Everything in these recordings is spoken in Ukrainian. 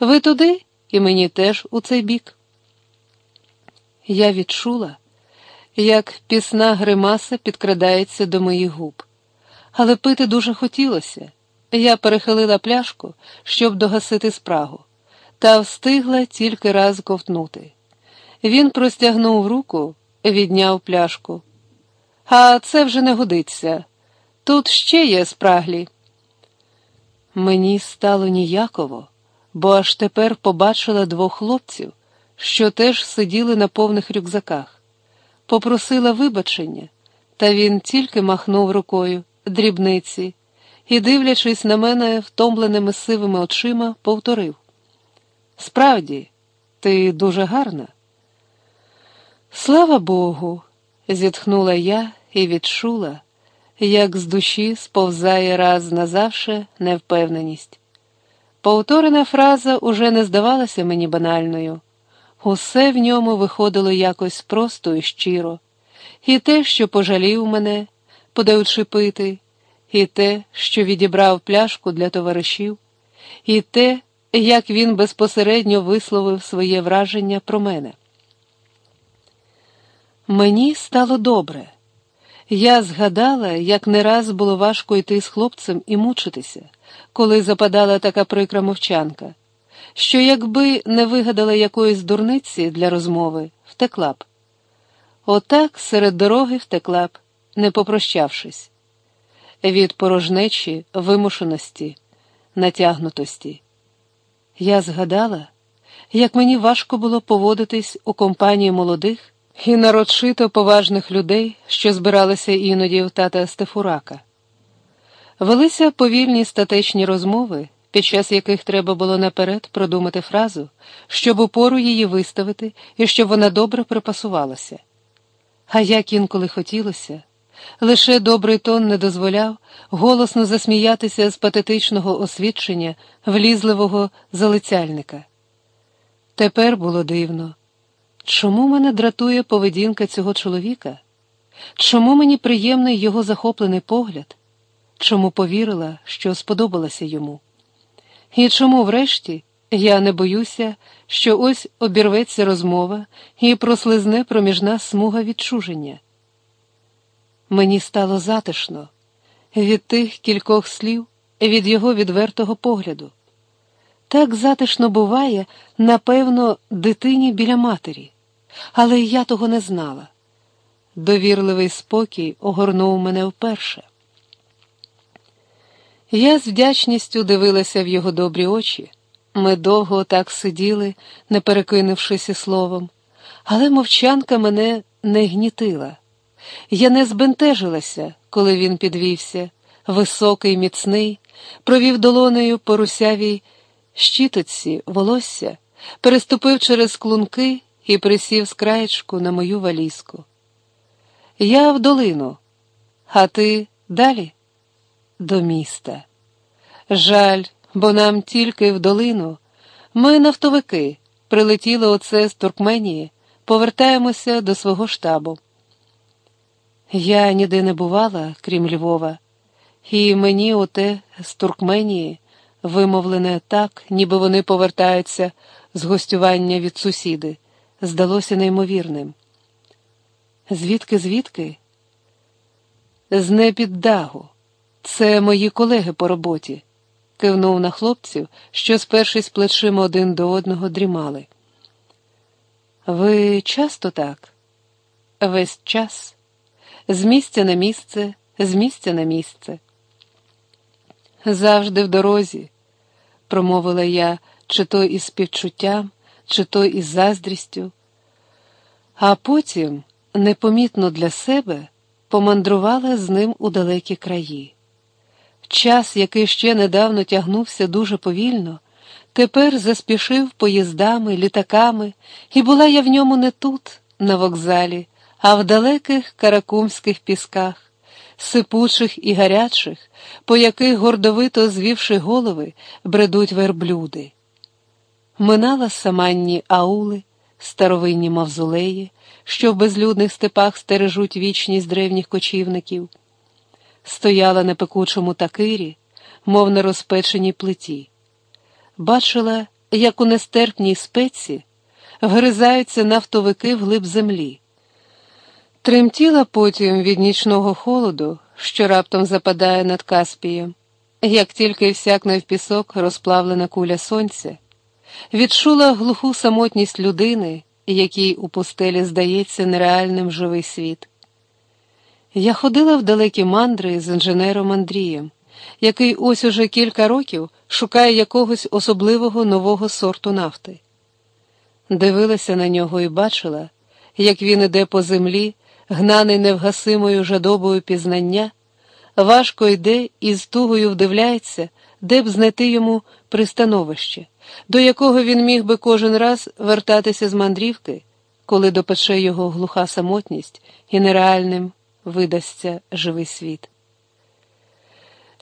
Ви туди і мені теж у цей бік. Я відчула, як пісна гримаса підкрадається до моїх губ, але пити дуже хотілося. Я перехилила пляшку, щоб догасити спрагу, та встигла тільки раз ковтнути. Він простягнув руку, відняв пляшку. А це вже не годиться. Тут ще є спраглі. Мені стало ніяково, бо аж тепер побачила двох хлопців, що теж сиділи на повних рюкзаках. Попросила вибачення, та він тільки махнув рукою дрібниці і, дивлячись на мене втомленими сивими очима, повторив: Справді, ти дуже гарна. Слава Богу, зітхнула я і відчула, як з душі сповзає раз назавше невпевненість. Повторена фраза уже не здавалася мені банальною. Усе в ньому виходило якось просто і щиро, і те, що пожалів мене, подаючи пити, і те, що відібрав пляшку для товаришів, і те, як він безпосередньо висловив своє враження про мене. Мені стало добре. Я згадала, як не раз було важко йти з хлопцем і мучитися, коли западала така прикра мовчанка, що якби не вигадала якоїсь дурниці для розмови, втекла б. Отак серед дороги втекла б, не попрощавшись, від порожнечі, вимушеності, натягнутості. Я згадала, як мені важко було поводитись у компанії молодих і нарочито поважних людей, що збиралися іноді в тата Стефурака. Велися повільні статечні розмови, під час яких треба було наперед продумати фразу, щоб упору її виставити і щоб вона добре припасувалася. А як інколи хотілося, лише добрий тон не дозволяв голосно засміятися з патетичного освідчення влізливого залицяльника. Тепер було дивно. Чому мене дратує поведінка цього чоловіка? Чому мені приємний його захоплений погляд? Чому повірила, що сподобалася йому? І чому, врешті, я не боюся, що ось обірветься розмова і прослизне проміж нас смуга відчуження? Мені стало затишно від тих кількох слів, від його відвертого погляду. Так затишно буває, напевно, дитині біля матері але я того не знала. Довірливий спокій огорнув мене вперше. Я з вдячністю дивилася в його добрі очі. Ми довго так сиділи, не перекинувшись і словом, але мовчанка мене не гнітила. Я не збентежилася, коли він підвівся, високий, міцний, провів долонею по русявій щітоці волосся, переступив через клунки і присів з краєчку на мою валізку. Я в долину, а ти далі? До міста. Жаль, бо нам тільки в долину. Ми нафтовики прилетіли оце з Туркменії, повертаємося до свого штабу. Я ніде не бувала, крім Львова, і мені оте з Туркменії вимовлене так, ніби вони повертаються з гостювання від сусіди здалося неймовірним. Звідки, звідки? З непіддагу. Це мої колеги по роботі, кивнув на хлопців, що, спершись плечима один до одного, дрімали. Ви часто так? Весь час, з місця на місце, з місця на місце. Завжди в дорозі, промовила я, чи то із співчуттям, чи то із заздрістю, а потім, непомітно для себе, помандрувала з ним у далекі краї. Час, який ще недавно тягнувся дуже повільно, тепер заспішив поїздами, літаками, і була я в ньому не тут, на вокзалі, а в далеких каракумських пісках, сипучих і гарячих, по яких гордовито звівши голови, бредуть верблюди. Минала саманні аули, старовинні мавзолеї, що в безлюдних степах стережуть вічність древніх кочівників, стояла на пекучому такирі, мов на розпеченій плиті, бачила як у нестерпній спеці, вгризаються нафтовики вглиб землі. Тремтіла потім від нічного холоду, що раптом западає над Каспієм, як тільки всякне в пісок розплавлена куля сонця, відчула глуху самотність людини, якій у пустелі здається нереальним живий світ. Я ходила в далекі мандри з інженером Андрієм, який ось уже кілька років шукає якогось особливого нового сорту нафти. Дивилася на нього і бачила, як він іде по землі, гнаний невгасимою жадобою пізнання, важко йде і з тугою вдивляється, де б знайти йому пристановище, до якого він міг би кожен раз вертатися з мандрівки, коли допече його глуха самотність і нереальним видасться живий світ.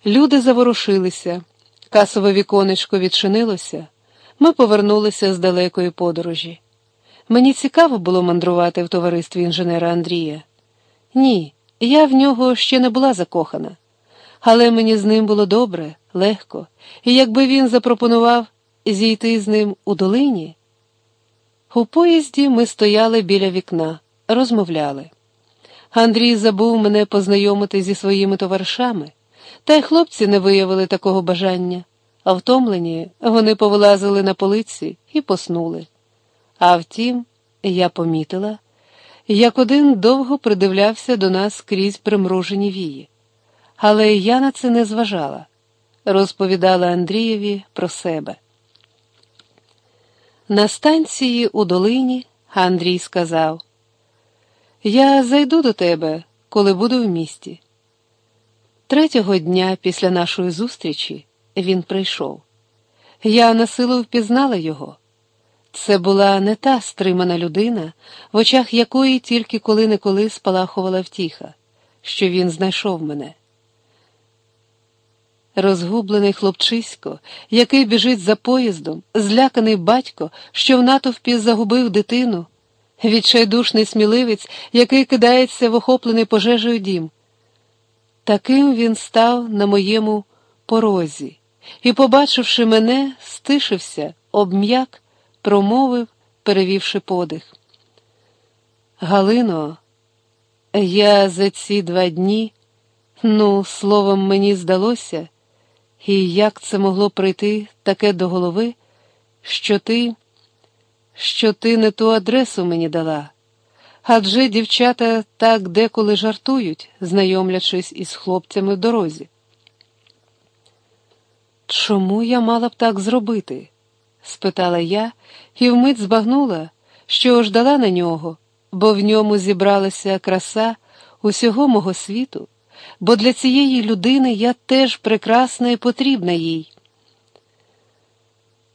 Люди заворушилися, касове віконечко відчинилося, ми повернулися з далекої подорожі. Мені цікаво було мандрувати в товаристві інженера Андрія. Ні, я в нього ще не була закохана, але мені з ним було добре, легко, і якби він запропонував зійти з ним у долині. У поїзді ми стояли біля вікна, розмовляли. Андрій забув мене познайомити зі своїми товаришами, та й хлопці не виявили такого бажання, а втомлені вони повилазили на полиці і поснули. А втім, я помітила, як один довго придивлявся до нас крізь примружені вії. Але я на це не зважала, розповідала Андрієві про себе. На станції у долині Андрій сказав: Я зайду до тебе, коли буду в місті. Третього дня після нашої зустрічі він прийшов. Я на силу впізнала його. Це була не та стримана людина, в очах якої тільки коли-неколи спалахувала втіха, що він знайшов мене. Розгублений хлопчисько, який біжить за поїздом, зляканий батько, що в натовпі загубив дитину, відчайдушний сміливець, який кидається в охоплений пожежею дім. Таким він став на моєму порозі і, побачивши мене, стишився, обм'як, промовив, перевівши подих. Галино, я за ці два дні, ну, словом, мені здалося, і як це могло прийти таке до голови, що ти, що ти не ту адресу мені дала. Адже дівчата так деколи жартують, знайомлячись із хлопцями в дорозі. Чому я мала б так зробити? спитала я і вмить збагнула, що ждала на нього, бо в ньому зібралася краса усього мого світу, бо для цієї людини я теж прекрасна і потрібна їй.